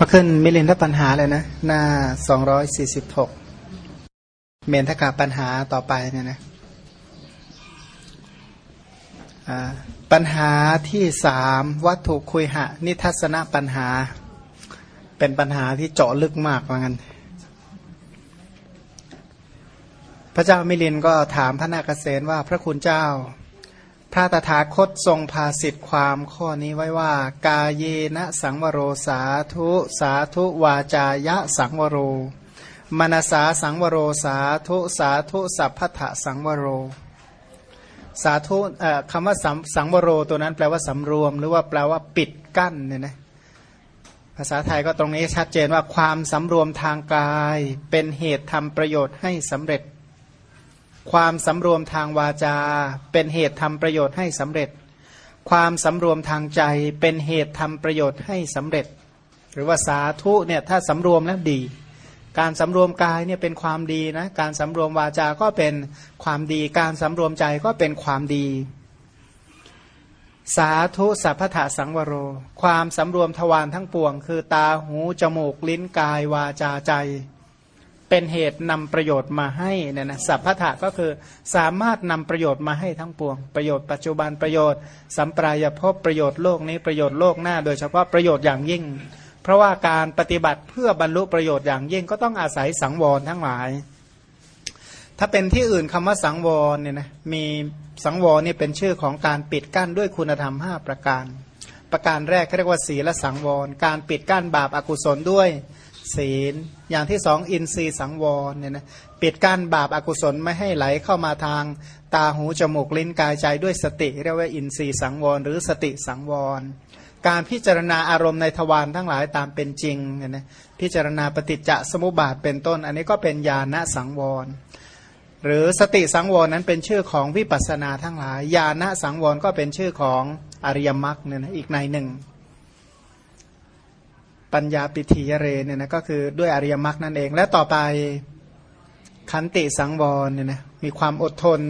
มาขึ้นมิลินทปัญหาเลยนะ หน้าสองร้อยสี่สิบหกเมนทกาปัญหาต่อไปเนี่ยนะปัญหาที่สามวัตถุคุยหะ นิทัศนปัญหา เป็นปัญหาที่เจาะลึกมากว่างั้น พระเจ้ามิลินก็ถามพระนาคเษนว่าพระคุณเจ้า พระตถาคตทรงภาสิทธิความข้อนี้ไว้ว่า กาเยนะสังวโรสาธุสาธุวาจายะสังวโรมนสาสังวโรสาธุสาธุสัพพะสังวโร สาธุคำว่าสังวโรตัวนั้นแปลว่าสำรวม หรือว่าแปลว่าปิดกั้นเนี่ยนะภาษาไทยก็ตรงนี้ชัดเจนว่าความสำรวมทางกาย เป็นเหตุทำประโยชน์ให้สำเร็จ ความสำรวมทางวาจา เป็นเหตุทำประโยชน์ให้สำเร็จ ความสำรวมทางใจเป็นเหตุทำประโยชน์ให้สำเร็จ หรือว่าสาธุเนี่ยถ้าสำรวมแล้วดี การสำรวมกายเนี่ยเป็นความดีนะการสำรวมวาจาก็เป็นความดี การสำรวมใจก็เป็นความดี สาธุสัพพะสังวโร ความสำรวมทวารทั้งปวง คือตาหูจมูกลิ้นกายวาจาใจ เป็นเหตุนำประโยชน์มาให้นี่นะสัพพะก็คือสามารถนำประโยชน์มาให้ทั้งปวง ประโยชน์ปัจจุบันประโยชน์ สัมปรายภพประโยชน์โลกนี้ประโยชน์โลกหน้า โดยเฉพาะประโยชน์อย่างยิ่ง เพราะว่าการปฏิบัติเพื่อบรรลุประโยชน์อย่างยิ่งก็ต้องอาศัยสังวรทั้งหลาย ถ้าเป็นที่อื่นคำว่าสังวรเนี่ยนะมีสังวรนี่เป็นชื่อของการปิดกั้นด้วยคุณธรรม 5 ประการ ประการแรกเรียกว่าศีลสังวร การปิดกั้นบาปอากุศลด้วย ศีล อย่างที่สองอินทรีย์สังวรเนี่ยนะปิดกั้นบาปอากุศลไม่ให้ไหลเข้ามาทางตาหูจมูกลิ้นกายใจด้วยสติ เรียกว่าอินทรีย์สังวร หรือสติสังวร การพิจารณาอารมณ์ในทวารทั้งหลายตามเป็นจริงเนี่ยนะพิจารณาปฏิจจสมุปบาทเป็นต้น อันนี้ก็เป็นญาณสังวร หรือสติสังวรนั้นเป็นชื่อของวิปัสสนาทั้งหลายญาณสังวรก็เป็นชื่อของอริยมรรคเนี่ยนะอีกในหนึ่ง ปัญญาปิธิยเรเนี่ยนะก็คือด้วยอริยมรรคนั่นเอง และต่อไปขันติสังวรเนี่ยนะมีความอดทน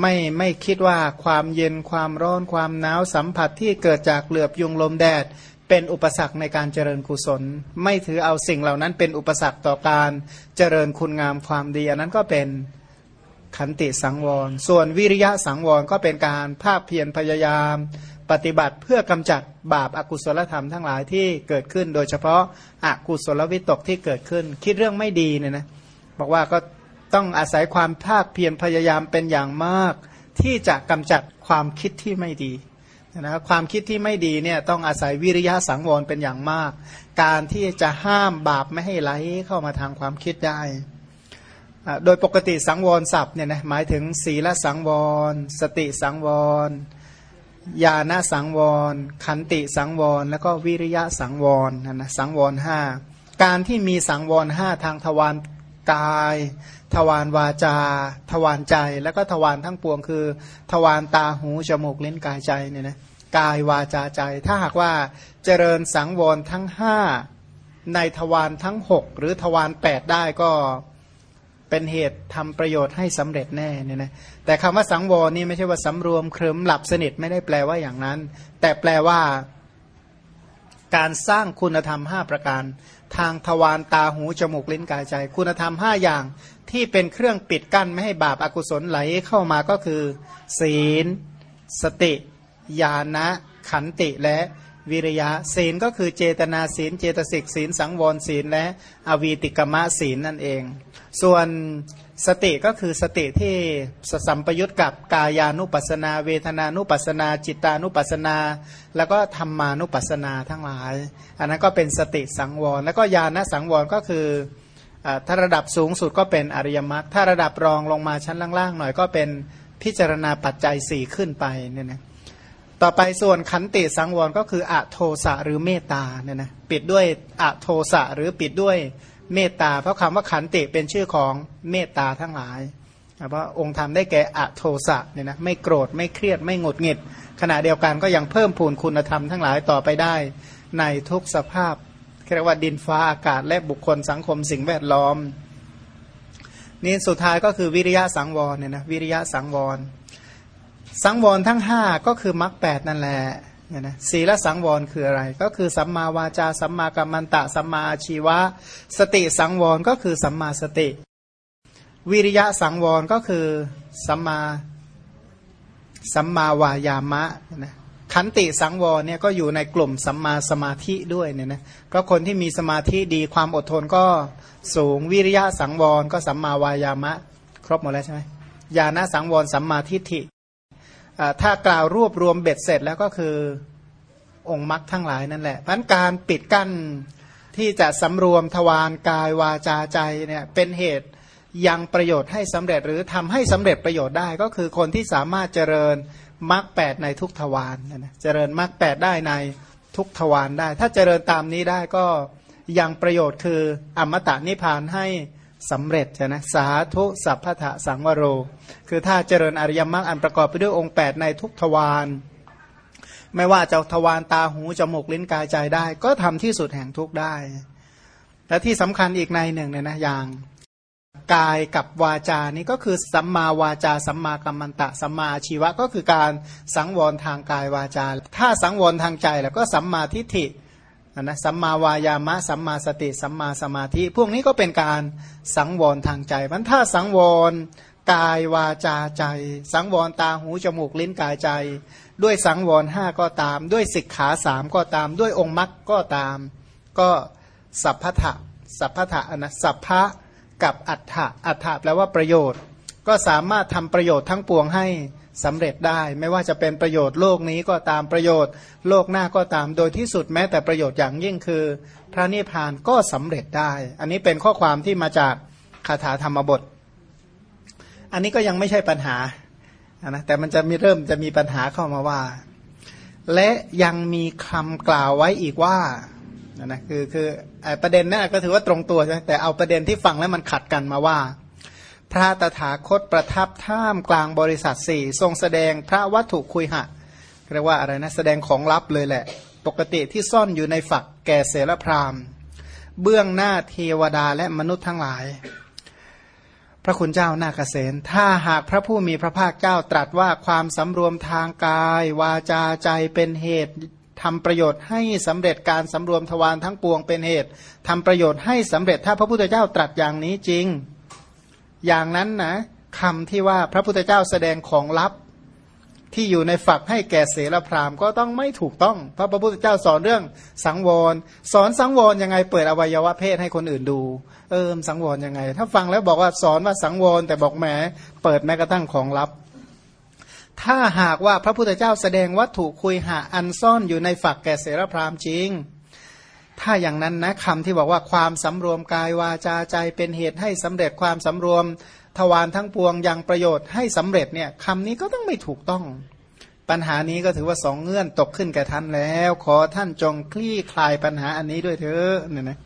ไม่ไม่คิดว่าความเย็นความร้อนความหนาวสัมผัสที่เกิดจากเหลือบยุงลมแดด เป็นอุปสรรคในการเจริญกุศล ไม่ถือเอาสิ่งเหล่านั้นเป็นอุปสรรคต่อการเจริญคุณงามความดี อันนั้นก็เป็นขันติสังวร ส่วนวิริยะสังวรก็เป็นการภาคเพียรพยายาม ปฏิบัติเพื่อกำจัดบาปอากุศลธรรมทั้งหลายที่เกิดขึ้น โดยเฉพาะอากุศลวิตกที่เกิดขึ้น คิดเรื่องไม่ดีเนี่ยนะบอกว่าก็ต้องอาศัยความภาคเพียรพยายามเป็นอย่างมาก ที่จะกำจัดความคิดที่ไม่ดีนะครับความคิดที่ไม่ดีเนี่ยต้องอาศัยวิริยะสังวรเป็นอย่างมาก การที่จะห้ามบาปไม่ให้ไหลเข้ามาทางความคิดได้โดยปกติสังวรศัพท์เนี่ยนะหมายถึงศีลสังวร สติสังวร ญาณสังวร ขันติสังวร แล้วก็วิริยะสังวรนะนะสังวรห้าการที่มีสังวรห้าทางทวารกาย ทวารวาจา ทวารใจ แล้วก็ทวารทั้งปวงคือ ทวารตาหูจมูกเลิ้นกายใจเนี่ยนะกายวาจาใจ ถ้าหากว่าเจริญสังวรทั้งห้าในทวารทั้งหกหรือทวารแปดได้ก็ เป็นเหตุทำประโยชน์ให้สำเร็จแน่เนี่ยนะแต่คำว่าสังวรนี่ไม่ใช่ว่าสำรวมเคลิมหลับสนิทไม่ได้แปลว่าอย่างนั้น แต่แปลว่า การสร้างคุณธรรม 5 ประการ ทางทวารตาหูจมูกลิ้นกายใจ คุณธรรม 5 อย่างที่เป็นเครื่องปิดกั้นไม่ให้บาปอากุศลไหลเข้ามาก็คือ ศีล สติ ญาณะขันติและ วิริยะศีลก็คือเจตนาศีล เจตสิกศีล สังวรศีล และอวีติกมะศีลนั่นเอง ส่วนสติก็คือสติที่สัมปยุตกับกายานุปัสนา เวทนานุปัสนา จิตานุปัสนา แล้วก็ธรรมานุปัสนาทั้งหลาย อันนั้นก็เป็นสติสังวร แล้วก็ญาณสังวรก็คือถ้าระดับสูงสุดก็เป็นอริยมรรคถ้าระดับรองลงมาชั้นล่างๆหน่อยก็เป็นพิจารณาปัจจัยสี่ขึ้นไปเนี่ยนะ ต่อไปส่วนขันติสังวรก็คืออะโทสะหรือเมตตาเนี่ยนะปิดด้วยอะโทสะหรือปิดด้วยเมตตา เพราะคำว่าขันติเป็นชื่อของเมตตาทั้งหลายเพราะองค์ธรรมได้แก่อะโทสะเนี่ยนะไม่โกรธไม่เครียดไม่หงุดหงิด ขณะเดียวกันก็ยังเพิ่มพูนคุณธรรมทั้งหลายต่อไปได้ ในทุกสภาพเรียกว่าดินฟ้าอากาศและบุคคลสังคมสิ่งแวดล้อมนี่สุดท้ายก็คือวิริยะสังวรเนี่ยนะวิริยะสังวร สังวรทั้งห้าก็คือมรรคแปดนั่นแหละเนี่ยนะศีลสังวรคืออะไร ก็คือสัมมาวาจาสัมมากัมมันตะสัมมาอาชีวะ สติสังวรก็คือสัมมาสติ วิริยะสังวรก็คือสัมมาสัมมาวายามะนะขันติสังวรเนี่ยก็อยู่ในกลุ่มสัมมาสมาธิด้วยเนี่ยนะก็คนที่มีสมาธิดีความอดทนก็สูงวิริยะสังวรก็สัมมาวายามะ ครบหมดแล้วใช่ไหมญาณสังวรสัมมาทิฏฐิ ถ้ากล่าวรวบรวมเบ็ดเสร็จแล้วก็คือองค์มรรคทั้งหลายนั่นแหละพันการปิดกั้นที่จะสำรวมทวารกายวาจาใจเนี่ยเป็นเหตุยังประโยชน์ให้สำเร็จหรือทำให้สำเร็จประโยชน์ได้ก็คือคนที่สามารถเจริญมรรคแปดในทุกทวารนะเจริญมรรคแปดได้ในทุกทวารได้ ถ้าเจริญตามนี้ได้ก็ยังประโยชน์คืออมตะนิพพานให้ สำเร็จใช่ไหมสาธุสัพพะสังวโร คือถ้าเจริญอริยมรรคอันประกอบไปด้วยองค์ 8 ในทุกทวารไม่ว่าจะทวารตาหูจมูกลิ้นกายใจได้ ก็ทำที่สุดแห่งทุกได้ และที่สำคัญอีกในหนึ่งเนี่ยนะอย่างกายกับวาจานี้ก็คือสัมมาวาจาสัมมากัมมันตะสัมมาชีวะก็คือการสังวรทางกายวาจา ถ้าสังวรทางใจแล้วก็สัมมาทิฏฐิ นะสัมมาวายามะสัมมาสติ สัมมาสมาธิ พวกนี้ก็เป็นการสังวรทางใจมันถ้าสังวรกายวาจาใจ สังวรตาหูจมูกลิ้นกายใจ ด้วยสังวรห้าก็ตาม ด้วยสิกขาสามก็ตาม ด้วยองค์มรรคก็ตาม ก็สัพพะสัพพะนะสัพพะกับอัฏฐะอัฏฐะแปลว่าประโยชน์ ก็สามารถทำประโยชน์ทั้งปวงให้ สำเร็จได้ ไม่ว่าจะเป็นประโยชน์โลกนี้ก็ตามประโยชน์ โลกหน้าก็ตามโดยที่สุดแม้แต่ประโยชน์อย่างยิ่งคือ พระนิพพานก็สำเร็จได้ อันนี้เป็นข้อความที่มาจากคาถาธรรมบท อันนี้ก็ยังไม่ใช่ปัญหานะแต่มันจะมีเริ่มจะมีปัญหาเข้ามาว่า และยังมีคำกล่าวไว้อีกว่านะคือคือประเด็นนั้นก็ถือว่าตรงตัวใช่แต่เอาประเด็นที่ฟังแล้วมันขัดกันมาว่า พระตถาคตประทับท่ามกลางบริษัทสี่ทรงแสดงพระวัตถุคุยหะเรียกว่าอะไรนะแสดงของลับเลยแหละ ปกติที่ซ่อนอยู่ในฝักแก่เสรพรามเบื้องหน้าเทวดาและมนุษย์ทั้งหลาย พระคุณเจ้านาเกษตถ้าหากพระผู้มีพระภาคเจ้าตรัสว่าความสำรวมทางกาย วาจาใจเป็นเหตุทำประโยชน์ให้สำเร็จการสำรวมทวารทั้งปวงเป็นเหตุทำประโยชน์ให้สำเร็จถ้าพระพุทธเจ้าตรัสอย่างนี้จริง อย่างนั้นนะคำที่ว่าพระพุทธเจ้าแสดงของลับที่อยู่ในฝักให้แก่เสรพรามก็ต้องไม่ถูกต้อง เพราะพระพุทธเจ้าสอนเรื่องสังวร สอนสังวรยังไงเปิดอวัยวะเพศให้คนอื่นดู เออสังวรยังไง ถ้าฟังแล้วบอกว่าสอนว่าสังวรแต่บอกแหมเปิดแม้กระทั่งของลับ ถ้าหากว่าพระพุทธเจ้าแสดงวัตถุคุยหาอันซ่อนอยู่ในฝักแก่เสรพรามจริง ถ้าอย่างนั้นนะคำที่บอกว่าความสำรวมกายวาจาใจเป็นเหตุให้สำเร็จความสำรวมทวารทั้งปวงยังประโยชน์ให้สำเร็จเนี่ยคำนี้ก็ต้องไม่ถูกต้อง ปัญหานี้ก็ถือว่าสองเงื่อนตกขึ้นแก่ท่านแล้ว ขอท่านจงคลี่คลายปัญหาอันนี้ด้วยเถอะเนี่ยนะ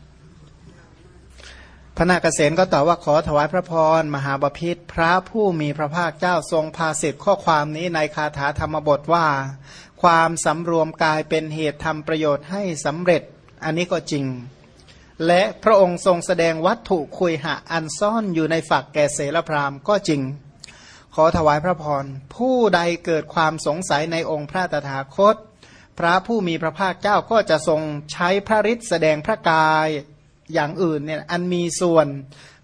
พระนาคเษนก็ตอบว่าขอถวายพระพรมหาบพิษพระผู้มีพระภาคเจ้าทรงพาสิทธิข้อความนี้ในคาถาธรรมบทว่า ความสำรวมกายเป็นเหตุทำประโยชน์ให้สำเร็จ อันนี้ก็จริง และพระองค์ทรงแสดงวัตถุคุยหะอันซ่อนอยู่ในฝักแก่เสลพรามก็จริง ขอถวายพระพร ผู้ใดเกิดความสงสัยในองค์พระตถาคต พระผู้มีพระภาคเจ้าก็จะทรงใช้พระฤทธิ์แสดงพระกายอย่างอื่นเนี่ยอันมีส่วน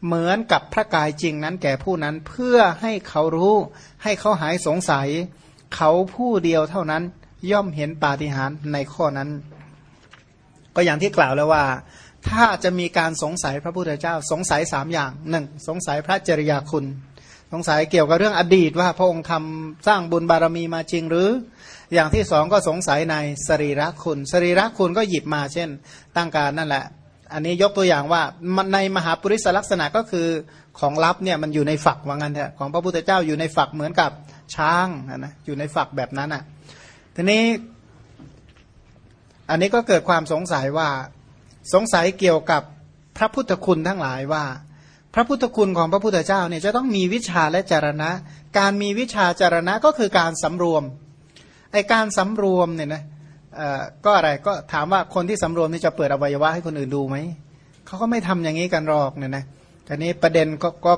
เหมือนกับพระกายจริงนั้นแก่ผู้นั้นเพื่อให้เขารู้ให้เขาหายสงสัย เขาผู้เดียวเท่านั้นย่อมเห็นปาฏิหาริย์ในข้อนั้น ก็อย่างที่กล่าวแล้วว่า ถ้าจะมีการสงสัยพระพุทธเจ้าสงสัยสามอย่างหนึ่งสงสัยพระจริยาคุณ สงสัยเกี่ยวกับเรื่องอดีตว่าพระองค์ทำสร้างบุญบารมีมาจริงหรือ อย่างที่สองก็สงสัยในสรีระคุณ สรีระคุณก็หยิบมาเช่น ตั้งการนั่นแหละ อันนี้ยกตัวอย่างว่าในมหาปุริสลักษณะก็คือของลับเนี่ยมันอยู่ในฝักว่างั้นเถอะของพระพุทธเจ้าอยู่ในฝักเหมือนกับช้างนะอยู่ในฝักแบบนั้นอะทีนี้ อันนี้ก็เกิดความสงสัยว่า สงสัยเกี่ยวกับพระพุทธคุณทั้งหลายว่า พระพุทธคุณของพระพุทธเจ้าเนี่ยจะต้องมีวิชาและจารณะ การมีวิชาจารณะก็คือการสำรวมไอการสำรวมเนี่ยนะก็อะไรก็ถามว่าคนที่สำรวมนี่จะเปิดอวัยวะให้คนอื่นดูไหมเขาก็ไม่ทำอย่างนี้กันหรอกเนี่ยนะทีนี้ประเด็นก็ก็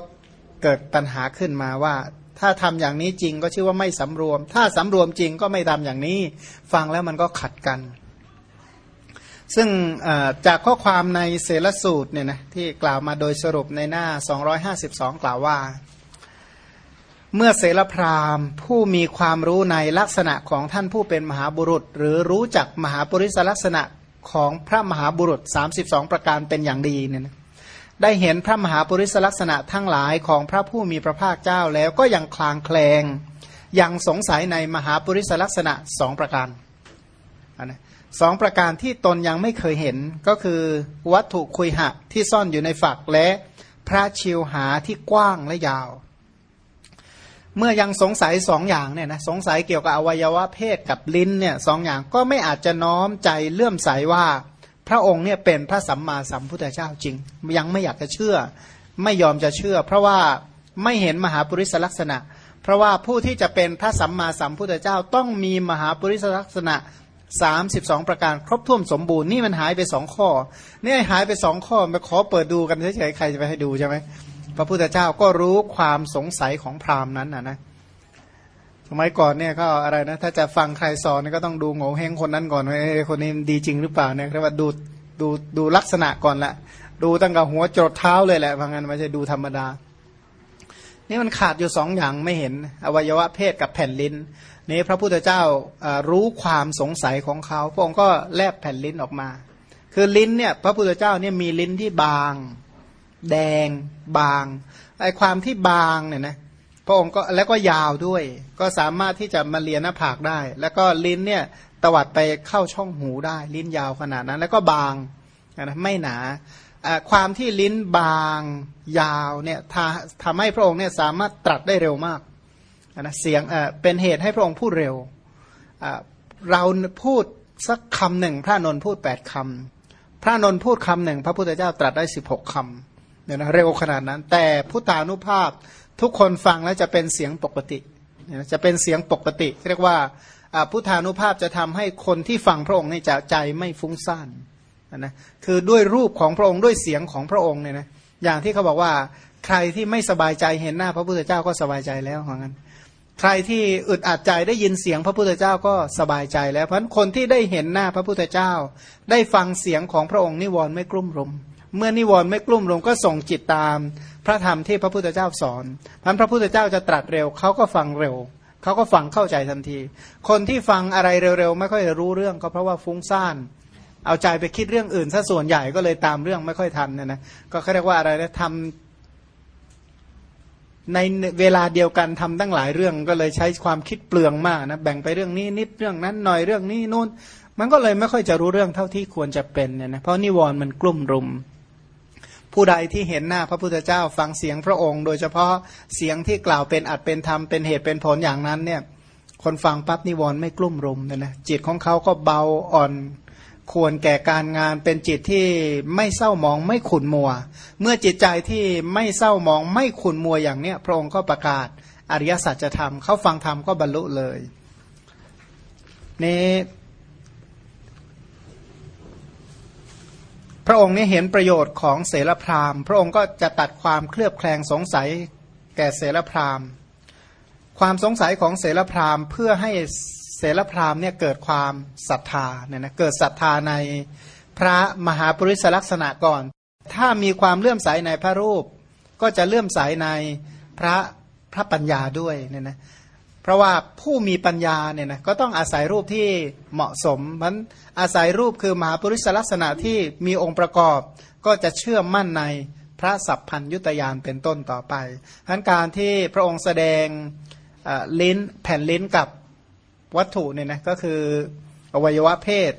เกิดปัญหาขึ้นมาว่า ถ้าทำอย่างนี้จริงก็ชื่อว่าไม่สำรวม ถ้าสำรวมจริงก็ไม่ทำอย่างนี้ ฟังแล้วมันก็ขัดกัน ซึ่งจากข้อความในเสลสูตรเนี่ยนะที่กล่าวมาโดยสรุปในหน้า 252 กล่าวว่า เมื่อเสลพรามผู้มีความรู้ในลักษณะของท่านผู้เป็นมหาบุรุษ หรือรู้จักมหาปริศลักษณะของพระมหาบุรุษ 32 ประการเป็นอย่างดีเนี่ยนะได้เห็นพระมหาปริศลักษณะทั้งหลายของพระผู้มีพระภาคเจ้าแล้วก็ยังคลางแคลงยังสงสัยในมหาปริศลักษณะสองประการนะ สองประการที่ตนยังไม่เคยเห็นก็คือวัตถุคุยหะที่ซ่อนอยู่ในฝักและพระชิวหาที่กว้างและยาว เมื่อยังสงสัยสองอย่างเนี่ยนะสงสัยเกี่ยวกับอวัยวะเพศกับลิ้นเนี่ยสองอย่างก็ไม่อาจจะน้อมใจเลื่อมใสว่าพระองค์เนี่ยเป็นพระสัมมาสัมพุทธเจ้าจริง ยังไม่อยากจะเชื่อ ไม่ยอมจะเชื่อ เพราะว่าไม่เห็นมหาปุริสลักษณะ เพราะว่าผู้ที่จะเป็นพระสัมมาสัมพุทธเจ้าต้องมีมหาปุริสลักษณะ 32 ประการครบถ้วนสมบูรณ์นี่มันหายไปสองข้อนี่หายไปสองข้อมาขอเปิดดูกันเฉยๆใครจะไปให้ดูใช่ไหมพระพุทธเจ้าก็รู้ความสงสัยของพราหมณ์นั้นนะนะสมัยก่อนเนี่ยก็อะไรนะ ถ้าจะฟังใครสอนก็ต้องดูโง่เฮงคนนั้นก่อนว่าคนนี้ดีจริงหรือเปล่าเนี่ยเรียกว่าดูดูดูลักษณะก่อนละดูตั้งแต่หัวจรดเท้าเลยแหละว่างั้นไม่ใช่ดูธรรมดา นี่มันขาดอยู่สองอย่างไม่เห็น อวัยวะเพศกับแผ่นลิ้น นี่พระพุทธเจ้ารู้ความสงสัยของเขาพระองค์ก็แลบแผ่นลิ้นออกมา คือลิ้นเนี่ยพระพุทธเจ้าเนี่ยมีลิ้นที่บาง แดง บางไอความที่บางเนี่ยนะพระองค์ก็แล้วก็ยาวด้วย ก็สามารถที่จะมาเลียหน้าผากได้ แล้วก็ลิ้นเนี่ยตวัดไปเข้าช่องหูได้ ลิ้นยาวขนาดนั้น แล้วก็บางนะไม่หนา ความที่ลิ้นบางยาวเนี่ยทำให้พระองค์เนี่ยสามารถตรัสได้เร็วมากนะเสียงเป็นเหตุให้พระองค์พูดเร็ว เราพูดสักคำหนึ่งพระนนพูดแปดคำพระนนพูดคำหนึ่งพระพุทธเจ้าตรัสได้สิบหกคำเนี่ยนะเร็วขนาดนั้น แต่พุทธานุภาพทุกคนฟังแล้วจะเป็นเสียงปกติจะเป็นเสียงปกติ เรียกว่าพุทธานุภาพจะทำให้คนที่ฟังพระองค์ในจะใจไม่ฟุ้งซ่าน นะคือด้วยรูปของพระองค์ด้วยเสียงของพระองค์เนี่ยนะอย่างที่เขาบอกว่าใครที่ไม่สบายใจเห็นหน้าพระพุทธเจ้าก็สบายใจแล้วเหมือนกันใครที่อึดอัดใจได้ยินเสียงพระพุทธเจ้าก็สบายใจแล้วเพราะคนที่ได้เห็นหน้าพระพุทธเจ้า ได้ฟังเสียงของพระองค์นิวรณ์ไม่กลุ่มรุม เมื่อนิวรณ์ไม่กลุ่มรุมก็ส่งจิตตาม พระธรรมที่พระพุทธเจ้าสอนพันพระพุทธเจ้าจะตรัสเร็วเขาก็ฟังเร็วเขาก็ฟังเข้าใจทันที คนที่ฟังอะไรเร็วๆ ไม่ค่อยรู้เรื่องก็เพราะว่าฟุ้งซ่าน เอาใจไปคิดเรื่องอื่นซะส่วนใหญ่ก็เลยตามเรื่องไม่ค่อยทันนะนะก็เขาเรียกว่าอะไรนะทำในเวลาเดียวกันทำตั้งหลายเรื่องก็เลยใช้ความคิดเปลืองมากนะแบ่งไปเรื่องนี้นิดเรื่องนั้นหน่อยเรื่องนี้นู่น มันก็เลยไม่ค่อยจะรู้เรื่องเท่าที่ควรจะเป็นเนี่ยนะเพราะนิวรณ์มันกลุ่มรุมผู้ใดที่เห็นหน้าพระพุทธเจ้าฟังเสียงพระองค์ โดยเฉพาะเสียงที่กล่าวเป็นอัดเป็นธรรมเป็นเหตุเป็นผลอย่างนั้นเนี่ย คนฟังปั๊บนิวรณ์ไม่กลุ่มรุมเนี่ยนะจิตของเขาก็เบาอ่อน ควรแก่การงานเป็นจิตที่ไม่เศร้ามองไม่ขุนมัว เมื่อจิตใจที่ไม่เศร้ามองไม่ขุนมัวอย่างเนี้ยพระองค์ก็ประกาศอริยสัจธรรมเขาฟังธรรมก็บรรลุเลยนี่พระองค์นี้เห็นประโยชน์ของเสรพรามพระองค์ก็จะตัดความเคลือบแคลงสงสัยแก่เสรพรามความสงสัยของเสรพรามเพื่อให้ เสรพราหมณ์เนี่ยเกิดความศรัทธาเนี่ยนะเกิดศรัทธาในพระมหาปริศลักษณะก่อน ถ้ามีความเลื่อมใสในพระรูป ก็จะเลื่อมใสในพระพระปัญญาด้วยเนี่ยนะเพราะว่าผู้มีปัญญาเนี่ยนะก็ต้องอาศัยรูปที่เหมาะสมมันอาศัยรูปคือมหาปริศลักษณะที่มีองค์ประกอบ ก็จะเชื่อมั่นในพระสัพพัญยุตยานเป็นต้นต่อไปทั้นการที่พระองค์แสดงลิ้นแผ่นลิ้นกับ วัตถุเนี่ยนะก็คืออวัยวะเพศ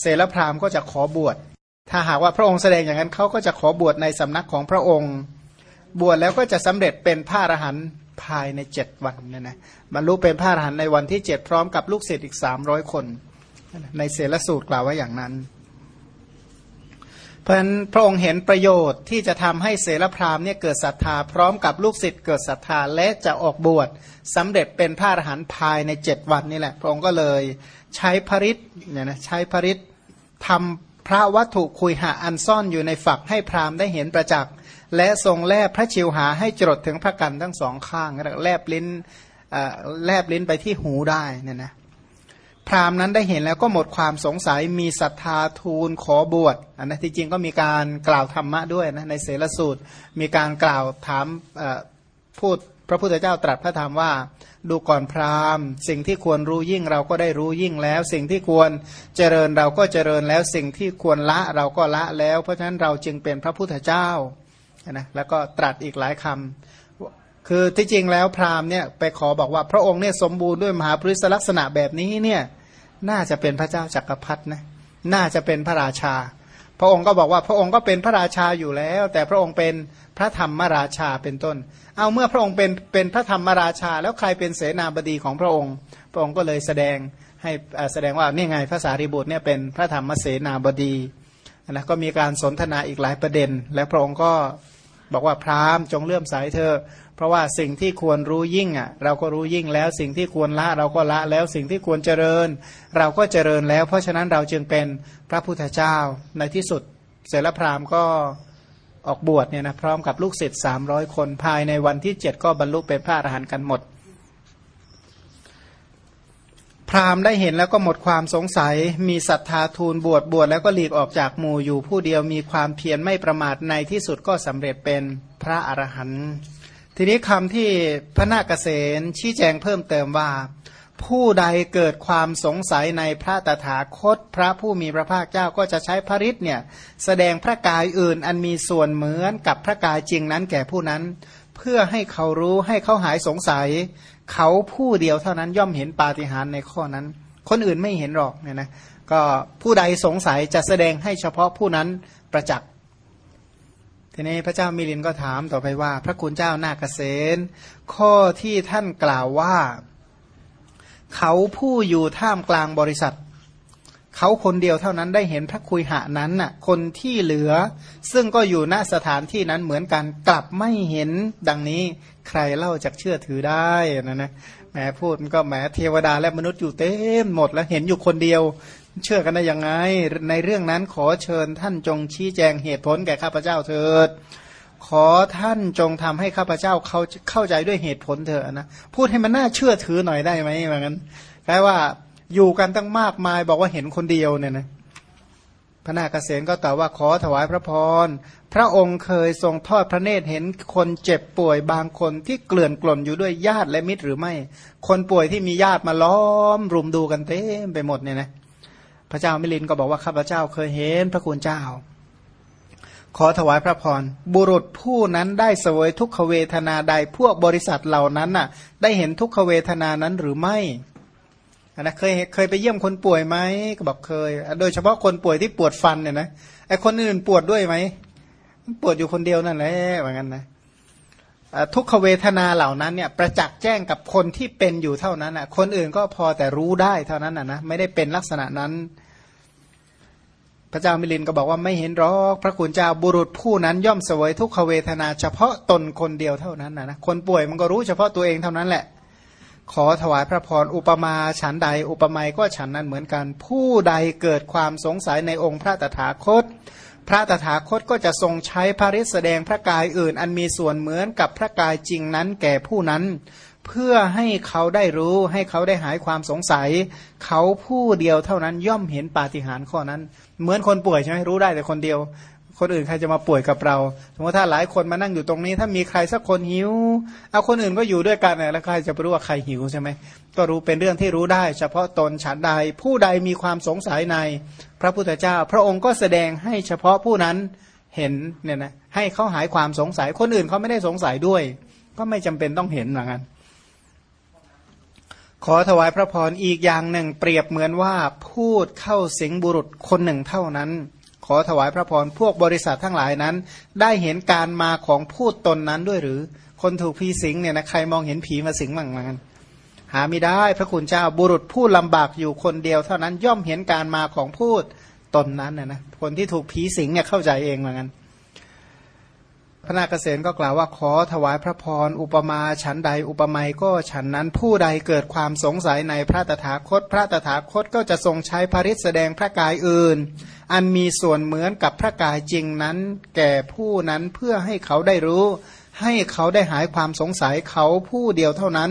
เซรพรามก็จะขอบวช ถ้าหากว่าพระองค์แสดงอย่างนั้นเขาก็จะขอบวชในสำนักของพระองค์ บวชแล้วก็จะสำเร็จเป็นพระอรหันต์ภายในเจ็ดวันเนี่ยนะบรรลุเป็นพระอรหันต์ในวันที่เจ็ดพร้อมกับลูกศิษย์อีกสามร้อยคน ในเสลสูตรกล่าวไว้อย่างนั้น เพราะฉะนั้นพระองค์เห็นประโยชน์ที่จะทำให้เสลพราหมณ์เนี่ยเกิดศรัทธา พร้อมกับลูกศิษย์เกิดศรัทธาและจะออกบวชสำเร็จเป็นพระอรหันต์ภายในเจ็ดวันนี่แหละ พระองค์ก็เลยใช้พริษเนี่ยนะใช้พริษทำพระวัตถุคุยหาอันซ่อนอยู่ในฝักให้พราหมณ์ได้เห็นประจักษ์และทรงแลบพระชิวหาให้จดถึงพระกันทั้งสองข้างแลบลิ้นแลบลิ้นไปที่หูได้เนี่ยนะ พราหมณ์นั้นได้เห็นแล้วก็หมดความสงสัยมีศรัทธาทูลขอบวชอันนะที่จริงก็มีการกล่าวธรรมะด้วยนะในเสรสูตร มีการกล่าวถามพูดพระพุทธเจ้าตรัสพระธรรมว่า ดูก่อนพราหมณ์ สิ่งที่ควรรู้ยิ่งเราก็ได้รู้ยิ่งแล้ว สิ่งที่ควรเจริญเราก็เจริญแล้ว สิ่งที่ควรละเราก็ละแล้ว เพราะฉะนั้นเราจึงเป็นพระพุทธเจ้านะแล้วก็ตรัสอีกหลายคำ คือที่จริงแล้วพราหมณ์เนี่ยไปขอบอกว่าพระองค์เนี่ยสมบูรณ์ด้วยมหาพริษลักษณะแบบนี้เนี่ยน่าจะเป็นพระเจ้าจักรพรรดินะน่าจะเป็นพระราชา พระองค์ก็บอกว่าพระองค์ก็เป็นพระราชาอยู่แล้ว แต่พระองค์เป็นพระธรรมราชาเป็นต้น เอาเมื่อพระองค์เป็นเป็นพระธรรมราชา แล้วใครเป็นเสนาบดีของพระองค์ พระองค์ก็เลยแสดงให้แสดงว่านี่ไงพระสารีบุตรเนี่ยเป็นพระธรรมเสนาบดีนะก็มีการสนทนาอีกหลายประเด็น และพระองค์ก็บอกว่าพราหมณ์จงเลื่อมใสเธอ เพราะว่าสิ่งที่ควรรู้ยิ่งอะเราก็รู้ยิ่งแล้ว สิ่งที่ควรละเราก็ละแล้วสิ่งที่ควรเจริญ เราก็เจริญแล้ว เพราะฉะนั้นเราจึงเป็นพระพุทธเจ้าในที่สุดเสรพราหมณ์ก็ออกบวชเนี่ยนะพร้อมกับลูกศิษย์สามร้อยคนภายในวันที่เจ็ดก็บรรลุเป็นพระอรหันต์กันหมด พราหมณ์ได้เห็นแล้วก็หมดความสงสัย มีศรัทธาทูลบวชบวชแล้วก็หลีกออกจากหมู่อยู่ผู้เดียวมีความเพียรไม่ประมาทในที่สุดก็สำเร็จเป็นพระอรหันต์ ทีนี้คำที่พระนาคเษนชี้แจงเพิ่มเติมว่า ผู้ใดเกิดความสงสัยในพระตถาคต พระผู้มีพระภาคเจ้าก็จะใช้พระฤทธิ์เนี่ยแสดงพระกายอื่นอันมีส่วนเหมือนกับพระกายจริงนั้นแก่ผู้นั้น เพื่อให้เขารู้ให้เขาหายสงสัย เขาผู้เดียวเท่านั้นย่อมเห็นปาฏิหาริย์ในข้อนั้น คนอื่นไม่เห็นหรอกเนี่ยนะก็ผู้ใดสงสัยจะแสดงให้เฉพาะผู้นั้นประจักษ์ ทีนี้พระเจ้ามิลินก็ถามต่อไปว่า พระคุณเจ้านาเกษตข้อที่ท่านกล่าวว่า เขาผู้อยู่ท่ามกลางบริษัท เขาคนเดียวเท่านั้นได้เห็นพระคุยหะนั้นน่ะ คนที่เหลือ ซึ่งก็อยู่ณสถานที่นั้นเหมือนกันกลับไม่เห็นดังนี้ใครเล่าจากเชื่อถือได้นะนะแหมพูดก็แหมเทวดาและมนุษย์อยู่เต็มหมดแล้วเห็นอยู่คนเดียว เชื่อกันได้ยังไง ในเรื่องนั้นขอเชิญท่านจงชี้แจงเหตุผลแก่ข้าพเจ้าเถิด ขอท่านจงทำให้ข้าพเจ้าเข้าเข้าใจด้วยเหตุผลเถอะนะพูดให้มันน่าเชื่อถือหน่อยได้ไหมเหมือนกันแปลว่าอยู่กันตั้งมากมายบอกว่าเห็นคนเดียวเนี่ยนะพระนาคเษนก็ตอบว่าขอถวายพระพร พระองค์เคยทรงทอดพระเนตรเห็นคนเจ็บป่วยบางคนที่เกลื่อนกล่นอยู่ด้วยญาติและมิตรหรือไม่ คนป่วยที่มีญาติมาล้อมรุมดูกันเต็มไปหมดเนี่ยนะ พระเจ้ามิลินก็บอกว่าข้าพเจ้าเคยเห็นพระคุณเจ้า ขอถวายพระพรบุรุษผู้นั้นได้เสวยทุกขเวทนาใดพวกบริษัทเหล่านั้นน่ะ ได้เห็นทุกขเวทนานั้นหรือไม่นะเคยเคยไปเยี่ยมคนป่วยไหมก็บอกเคย โดยเฉพาะคนป่วยที่ปวดฟันเนี่ยนะไอคนอื่นปวดด้วยไหมปวดอยู่คนเดียวนั่นแหละเหมือนกันนะทุกขเวทนาเหล่านั้นเนี่ยประจักษ์แจ้งกับคนที่เป็นอยู่เท่านั้นอะคนอื่นก็พอแต่รู้ได้เท่านั้นอะนะไม่ได้เป็นลักษณะนั้น พระเจ้ามิลินก็บอกว่าไม่เห็นหรอกพระคุณเจ้าบุรุษผู้นั้นย่อมเสวยทุกขเวทนาเฉพาะตนคนเดียวเท่านั้นนะนะคนป่วยมันก็รู้เฉพาะตัวเองเท่านั้นแหละ ขอถวายพระพรอุปมาฉันใด อุปไมยก็ฉันนั้นเหมือนกัน ผู้ใดเกิดความสงสัยในองค์พระตถาคต พระตถาคตก็จะทรงใช้พระฤทธิ์แสดงพระกายอื่น อันมีส่วนเหมือนกับพระกายจริงนั้นแก่ผู้นั้น เพื่อให้เขาได้รู้ให้เขาได้หายความสงสัย เขาผู้เดียวเท่านั้นย่อมเห็นปาฏิหาริย์ข้อนั้น เหมือนคนป่วยใช่ไหมรู้ได้แต่คนเดียว คนอื่นใครจะมาป่วยกับเรา สมมติถ้าหลายคนมานั่งอยู่ตรงนี้ ถ้ามีใครสักคนหิว เอาคนอื่นก็อยู่ด้วยกันแล้วใครจะรู้ว่าใครหิวใช่ไหมก็รู้เป็นเรื่องที่รู้ได้ เฉพาะตนฉันใดผู้ใดมีความสงสัยใน พระพุทธเจ้า พระองค์ก็แสดงให้เฉพาะผู้นั้นเห็นเนี่ยนะให้เขาหายความสงสัยคนอื่นเขาไม่ได้สงสัยด้วย ก็ไม่จำเป็นต้องเห็นเหมือนกัน ขอถวายพระพรอีกอย่างหนึ่ง เปรียบเหมือนว่าพูดเข้าสิงบุรุษคนหนึ่งเท่านั้น ขอถวายพระพรพวกบริษัททั้งหลายนั้น ได้เห็นการมาของพูดตนนั้นด้วยหรือ คนถูกผีสิงเนี่ยนะใครมองเห็นผีมาสิงบ้างมั้งหาไม่ได้พระคุณเจ้าบุรุษผู้ลำบากอยู่คนเดียวเท่านั้นย่อมเห็นการมาของพูดตนนั้นนะนะคนที่ถูกผีสิงเนี่ยเข้าใจเองเหมือนกัน พระนาคเษนก็กล่าวว่าขอถวายพระพรอุปมาฉันใดอุปไมยก็ฉันนั้นผู้ใดเกิดความสงสัยในพระตถาคต พระตถาคตก็จะทรงใช้พระฤทธิแสดงพระกายอื่น อันมีส่วนเหมือนกับพระกายจริงนั้น แก่ผู้นั้นเพื่อให้เขาได้รู้ ให้เขาได้หายความสงสัยเขาผู้เดียวเท่านั้น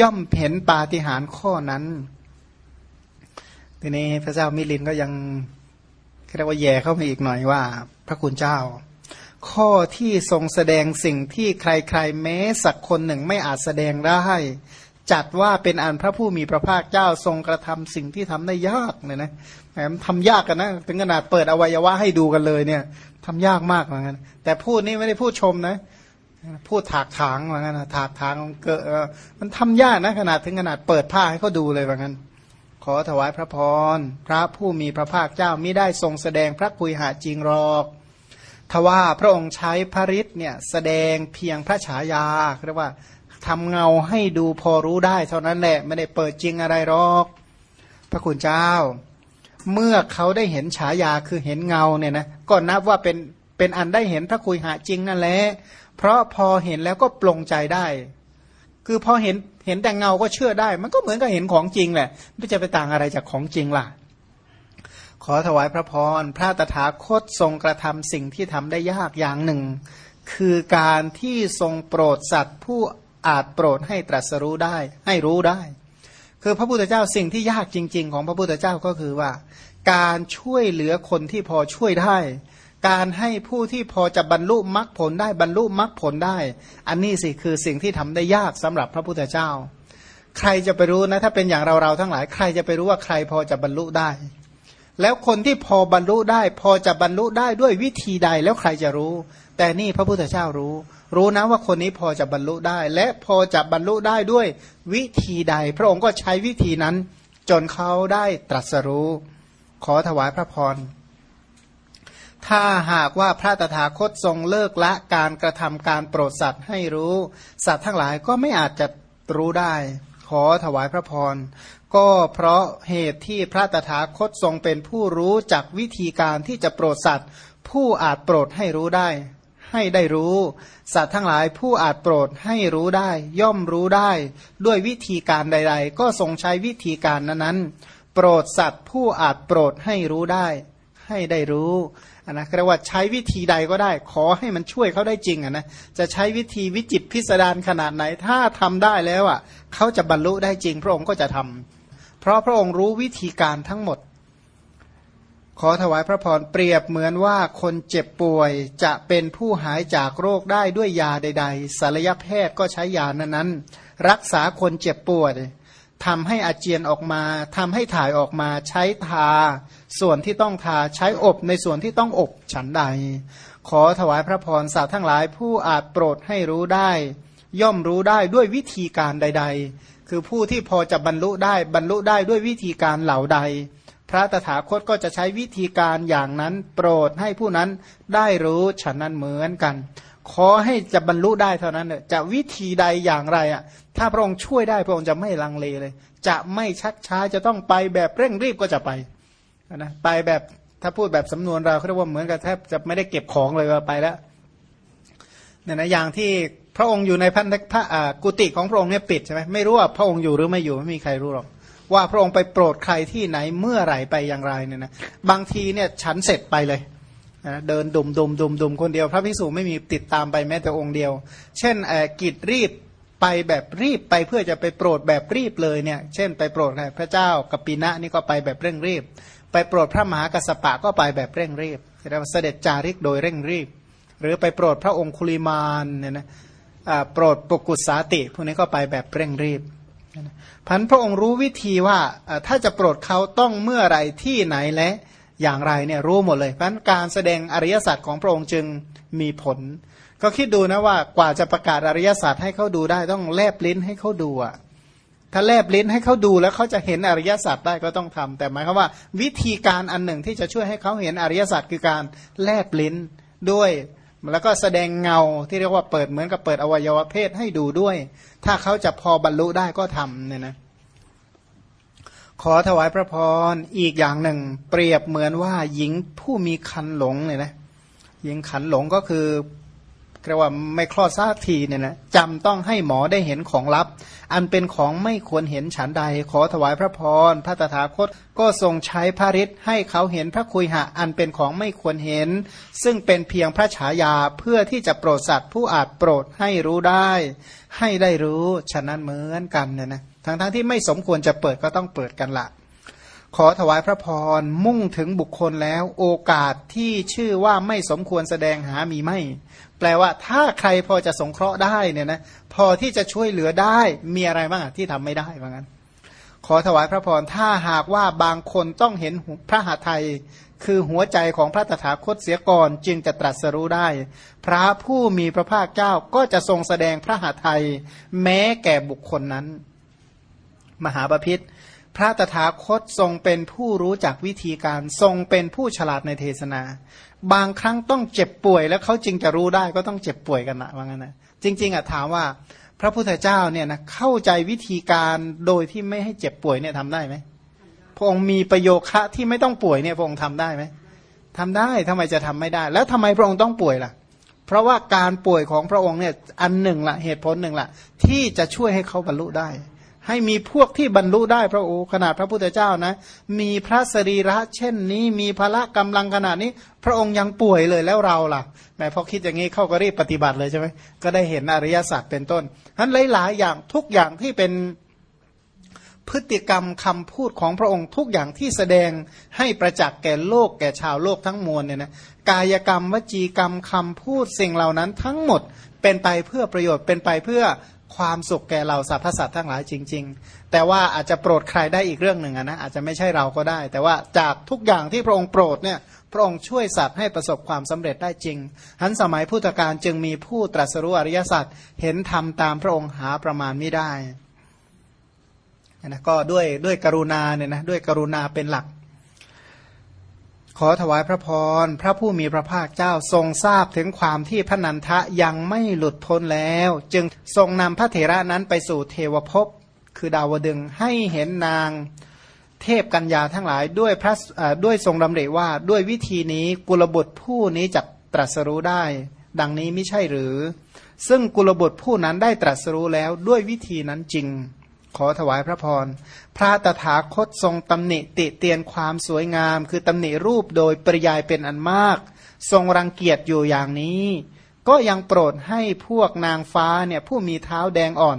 ย่อมเห็นปาฏิหาริย์ข้อนั้นทีนี้พระเจ้ามิลินก็ยังเรียกว่าแย่เข้ามาอีกหน่อยว่า พระคุณเจ้า ข้อที่ทรงแสดงสิ่งที่ใครๆ แม้สักคนหนึ่งไม่อาจแสดงได้ จัดว่าเป็นอันพระผู้มีพระภาคเจ้าทรงกระทำสิ่งที่ทำได้ยากเนี่ยนะแหมทำยากกันนะ ถึงขนาดเปิดอวัยวะให้ดูกันเลยเนี่ยทำยากมากเหมือนกันแต่พูดนี่ไม่ได้พูดชมนะ พูดถากถางเหมือนกันนะถากถางเกิดมันทำยากนะขนาดถึงขนาดเปิดผ้าให้เขาดูเลยเหมือนกันขอถวายพระพรพระผู้มีพระภาคเจ้ามิได้ทรงแสดงพระคุยหาจริงหรอก ทว่าพระองค์ใช้พระฤทธิ์เนี่ยแสดงเพียงพระฉายาเรียกว่าทำเงาให้ดูพอรู้ได้เท่านั้นแหละไม่ได้เปิดจริงอะไรหรอก พระคุณเจ้า เมื่อเขาได้เห็นฉายาคือเห็นเงาเนี่ยนะก็นับว่าเป็นเป็นอันได้เห็นพระคุยหาจริงนั่นแหละเพราะพอเห็นแล้วก็ปลงใจได้ คือพอเห็นเห็นแต่เงาก็เชื่อได้ มันก็เหมือนกับเห็นของจริงแหละไม่จะไปต่างอะไรจากของจริงล่ะ ขอถวายพระพร พระตถาคตทรงกระทำสิ่งที่ทำได้ยากอย่างหนึ่ง คือการที่ทรงโปรดสัตว์ผู้อาจโปรดให้ตรัสรู้ได้ ให้รู้ได้ คือพระพุทธเจ้าสิ่งที่ยากจริง ๆ ของพระพุทธเจ้าก็คือว่า การช่วยเหลือคนที่พอช่วยได้ การให้ผู้ที่พอจะบรรลุมรรคผลได้บรรลุมรรคผลได้ อันนี้สิคือสิ่งที่ทำได้ยากสำหรับพระพุทธเจ้า ใครจะไปรู้นะถ้าเป็นอย่างเราเราทั้งหลาย ใครจะไปรู้ว่าใครพอจะบรรลุได้ แล้วคนที่พอบรรลุได้ พอจะบรรลุได้ด้วยวิธีใดแล้วใครจะรู้ แต่นี่พระพุทธเจ้ารู้ รู้นะว่าคนนี้พอจะบรรลุได้ และพอจะบรรลุได้ด้วยวิธีใด พระองค์ก็ใช้วิธีนั้น จนเขาได้ตรัสรู้ ขอถวายพระพรถ้าหากว่าพระตถาคตทรงเลิกละการกระทำการโปรดสัตว์ให้รู้ สัตว์ทั้งหลายก็ไม่อาจจะรู้ได้ ขอถวายพระพร ก็เพราะเหตุที่พระตถาคตทรงเป็นผู้รู้จักวิธีการที่จะโปรดสัตว์ ผู้อาจโปรดให้รู้ได้ ให้ได้รู้ สัตว์ทั้งหลายผู้อาจโปรดให้รู้ได้ ย่อมรู้ได้ ด้วยวิธีการใด ๆ ก็ทรงใช้วิธีการนั้นๆโปรดสัตว์ผู้อาจโปรดให้รู้ได้ ให้ได้รู้นนะเรียกว่าใช้วิธีใดก็ได้ ขอให้มันช่วยเขาได้จริงอะนะจะใช้วิธีวิจิตพิสดารขนาดไหน ถ้าทำได้แล้วอะเขาจะบรรลุได้จริง พระองค์ก็จะทำเพราะพระองค์รู้วิธีการทั้งหมด ขอถวายพระพรเปรียบเหมือนว่าคนเจ็บป่วยจะเป็นผู้หายจากโรคได้ด้วยยาใด ๆ ศัลยแพทย์ก็ใช้ยานั้นนรักษาคนเจ็บป่วย ทำให้อาเจียนออกมาทำให้ถ่ายออกมา ใช้ทา ส่วนที่ต้องทาใช้อบในส่วนที่ต้องอบฉันใด ขอถวายพระพรสัตว์ทั้งหลายผู้อาจโปรดให้รู้ได้ ย่อมรู้ได้ด้วยวิธีการใด ๆ คือผู้ที่พอจะบรรลุได้บรรลุได้ด้วยวิธีการเหล่าใด พระตถาคตก็จะใช้วิธีการอย่างนั้น โปรดให้ผู้นั้นได้รู้ฉันนั้นเหมือนกัน ขอให้จะบรรลุได้เท่านั้นเนจะวิธีใดอย่างไรอะ ถ้าพระองค์ช่วยได้พระองค์จะไม่ลังเลเลย จะไม่ชักช้าจะต้องไปแบบเร่งรีบก็จะไปนะไปแบบถ้าพูดแบบสำนวนเราเขาเรียกว่าเหมือนกับแทบจะไม่ได้เก็บของเลยว่าไปแล้วเนี่ยนะอย่างที่พระองค์อยู่ในพันธะกุฏิของพระองค์เนี่ยปิดใช่ไหมไม่รู้ว่าพระองค์อยู่หรือไม่อยู่ไม่มีใครรู้หรอกว่าพระองค์ไปโปรดใครที่ไหนเมื่อไหร่ไปอย่างไรเนี่ยนะบางทีเนี่ยฉันเสร็จไปเลย เดินดุมดุมดุมดุมคนเดียว พระพิสุไม่มีติดตามไปแม้แต่องค์เดียว เช่นกิจรีบไปแบบรีบไปเพื่อจะไปโปรดแบบรีบเลยเนี่ย เช่นไปโปรดพระเจ้ากัปปินะนี่ก็ไปแบบเร่งรีบ ไปโปรดพระมหากัสปะก็ไปแบบเร่งรีบเรียกว่าเสด็จจาริกโดยเร่งรีบ หรือไปโปรดพระองคุลิมานเนี่ยนะโปรดปกุศาติพวกนี้ก็ไปแบบเร่งรีบพันพระองค์รู้วิธีว่าถ้าจะโปรดเขาต้องเมื่อไรที่ไหนและ อย่างไรเนี่ยรู้หมดเลยเพราะการแสดงอริยสัจของพระองค์จึงมีผล ก็คิดดูนะว่ากว่าจะประกาศอริยสัจให้เขาดูได้ต้องแลบลิ้นให้เขาดูอะถ้าแลบลิ้นให้เขาดูแล้วเขาจะเห็นอริยสัจได้ก็ต้องทำแต่หมายความว่า วิธีการอันหนึ่งที่จะช่วยให้เขาเห็นอริยสัจคือการแลบลิ้นด้วยแล้วก็แสดงเงาที่เรียกว่าเปิดเหมือนกับเปิดอวัยวะเพศให้ดูด้วย ถ้าเขาจะพอบรรลุได้ก็ทำเนี่ยนะ ขอถวายพระพรอีกอย่างหนึ่ง เปรียบเหมือนว่าหญิงผู้มีคันหลงเนี่ยนะหญิงขันหลงก็คือเรียกว่าไม่คลอดซากทีเนี่ยนะจำต้องให้หมอได้เห็นของลับ อันเป็นของไม่ควรเห็นฉันใด ขอถวายพระพรพระตถาคตก็ทรงใช้พระฤทธิ์ให้เขาเห็นพระคุยหะอันเป็นของไม่ควรเห็น ซึ่งเป็นเพียงพระฉายาเพื่อที่จะโปรดสัตว์ผู้อาจโปรดให้รู้ได้ ให้ได้รู้ฉะนั้นเหมือนกันเนี่ยนะ ทั้งๆทที่ไม่สมควรจะเปิดก็ต้องเปิดกันละขอถวายพระพรมุ่งถึงบุคคลแล้ว โอกาสที่ชื่อว่าไม่สมควรแสดงหามีไม่ แปลว่าถ้าใครพอจะสงเคราะห์ได้เนี่ยนะพอที่จะช่วยเหลือได้มีอะไรบ้างที่ทำไม่ได้ว่างั้น ขอถวายพระพรถ้าหากว่าบางคนต้องเห็นพระหาไทยคือหัวใจของพระตถาคตเสียก่อนจึงจะตรัสรู้ได้ พระผู้มีพระภาคเจ้าก็จะทรงแสดงพระหาไทยแม้แก่บุคคลนั้น มหาบพิษพระตถาคตทรงเป็นผู้รู้จักวิธีการทรงเป็นผู้ฉลาดในเทศนา บางครั้งต้องเจ็บป่วย แล้วเขาจึงจะรู้ได้ก็ต้องเจ็บป่วยกันนะว่างั้นนะจริง ๆอะถามว่าพระพุทธเจ้าเนี่ยนะเข้าใจวิธีการโดยที่ไม่ให้เจ็บป่วยเนี่ยทำได้ไหมพระองค์มีประโยคะที่ไม่ต้องป่วยเนี่ยพระองค์ทำได้ไหมทำได้ทำไมจะทำไม่ได้ แล้วทำไมพระองค์ต้องป่วยล่ะ เพราะว่าการป่วยของพระองค์เนี่ยอันหนึ่งละเหตุผลหนึ่งละที่จะช่วยให้เขาบรรลุได้ ให้มีพวกที่บรรลุได้พระโอขนาดพระพุทธเจ้านะ มีพระสรีระเช่นนี้มีพละกำลังขนาดนี้ พระองค์ยังป่วยเลยแล้วเราล่ะแม้พอคิดอย่างนี้เข้าก็รีบปฏิบัติเลยใช่ไหมก็ได้เห็นอริยสัจเป็นต้นทั้นหลายๆอย่างทุกอย่างที่เป็นพฤติกรรมคำพูดของพระองค์ทุกอย่างที่แสดงให้ประจักษ์แก่โลกแก่ชาวโลกทั้งมวลเนี่ยนะกายกรรมวจีกรรมคำพูดสิ่งเหล่านั้นทั้งหมดเป็นไปเพื่อประโยชน์เป็นไปเพื่อ ความสุขแก่เราสรรพสัตว์ทั้งหลายจริง ๆ แต่ว่าอาจจะโปรดใครได้อีกเรื่องหนึ่งนะอาจจะไม่ใช่เราก็ได้ แต่ว่าจากทุกอย่างที่พระองค์โปรดเนี่ยพระองค์ช่วยสัตว์ให้ประสบความสำเร็จได้จริงหันสมัยพุทธกาลจึงมีผู้ตรัสรู้อริยสัจเห็นธรรมตามพระองค์หาประมาณไม่ได้นะก็ด้วยด้วยกรุณาเนี่ยนะด้วยกรุณาเป็นหลัก ขอถวายพระพร พระผู้มีพระภาคเจ้าทรงทราบถึงความที่พระนันทะยังไม่หลุดพ้นแล้ว จึงทรงนำพระเถระนั้นไปสู่เทวภพ คือดาวดึงให้เห็นนางเทพกัญญาทั้งหลายด้วยพระด้วยทรงดำริว่าด้วยวิธีนี้กุลบุตรผู้นี้จะตรัสรู้ได้ ดังนี้ไม่ใช่หรือ ซึ่งกุลบุตรผู้นั้นได้ตรัสรู้แล้วด้วยวิธีนั้นจริง ขอถวายพระพร พระตถาคตทรงตำหนิติเตียนความสวยงาม คือตำหนิรูปโดยปริยายเป็นอันมาก ทรงรังเกียจอยู่อย่างนี้ ก็ยังโปรดให้พวกนางฟ้าเนี่ยผู้มีเท้าแดงอ่อน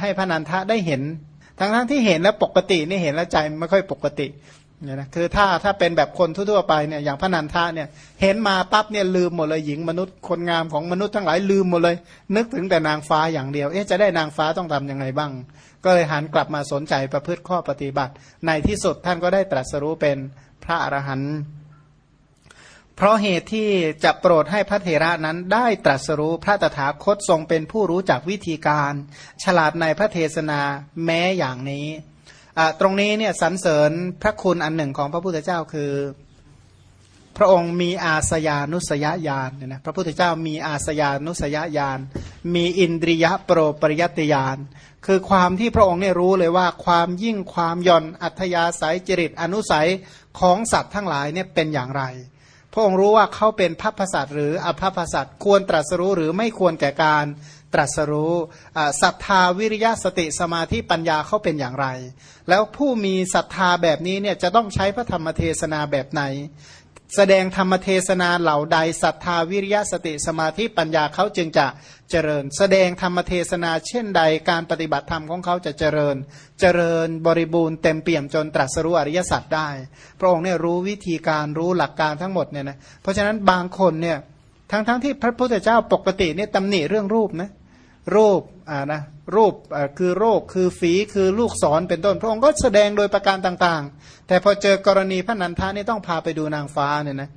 ให้พระนันทะได้เห็น ทั้งทั้งที่เห็นแล้วปกตินี่เห็นแล้วใจไม่ค่อยปกติเนี่ยนะคือถ้าถ้าเป็นแบบคนทั่วๆไปเนี่ยอย่างพระนันทะเนี่ยเห็นมาปั๊บเนี่ยลืมหมดเลยหญิงมนุษย์คนงามของมนุษย์ทั้งหลายลืมหมดเลย นึกถึงแต่นางฟ้าอย่างเดียว เอ๊ะจะได้นางฟ้าต้องทํำยังไงบ้าง ก็เลยหันกลับมาสนใจประพฤติข้อปฏิบัติ ในที่สุดท่านก็ได้ตรัสรู้เป็นพระอรหันต์เพราะเหตุที่จะโปรดให้พระเถระนั้นได้ตรัสรู้พระตถาคตทรงเป็นผู้รู้จักวิธีการ ฉลาดในพระเทศนาแม้อย่างนี้ ตรงนี้เนี่ยสรรเสริญพระคุณอันหนึ่งของพระพุทธเจ้าคือ พระองค์มีอาสยานุสยญาณเนี่ยนะพระพุทธเจ้ามีอาสยานุสยญาณมีอินทรียะโปรปริยติญาณคือความที่พระองค์เนี่ยรู้เลยว่าความยิ่งความย่อนอัธยาศัยจริตอนุสัยของสัตว์ทั้งหลายเนี่ยเป็นอย่างไร พระองค์รู้ว่าเขาเป็นพัพพสัตหรืออภัพพสัตควรตรัสรู้หรือไม่ควรแก่การตรัสรู้ศรัทธาวิริยะสติสมาธิปัญญาเขาเป็นอย่างไร แล้วผู้มีศรัทธาแบบนี้เนี่ยจะต้องใช้พระธรรมเทศนาแบบไหน แสดงธรรมเทศนาเหล่าใดศรัทธาวิริยะสติสมาธิปัญญาเขาจึงจะเจริญ แสดงธรรมเทศนาเช่นใดการปฏิบัติธรรมของเขาจะเจริญ เจริญบริบูรณ์เต็มเปี่ยมจนตรัสรู้อริยสัจได้ พระองค์เนี่ยรู้วิธีการรู้หลักการทั้งหมดเนี่ยนะเพราะฉะนั้นบางคนเนี่ยทั้งๆทที่พระพุทธเจ้าปกติเนี่ยตำหนิเรื่องรูปนะรูปอ่านะ รูปคือโรคคือฝีคือลูกศรเป็นต้นพระองค์ก็แสดงโดยประการต่างๆ แต่พอเจอกรณีพระนันทานี่ต้องพาไปดูนางฟ้าเนี่ยนะ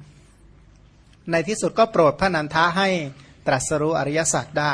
ในที่สุดก็โปรดพระนันทาให้ตรัสรู้อริยสัจได้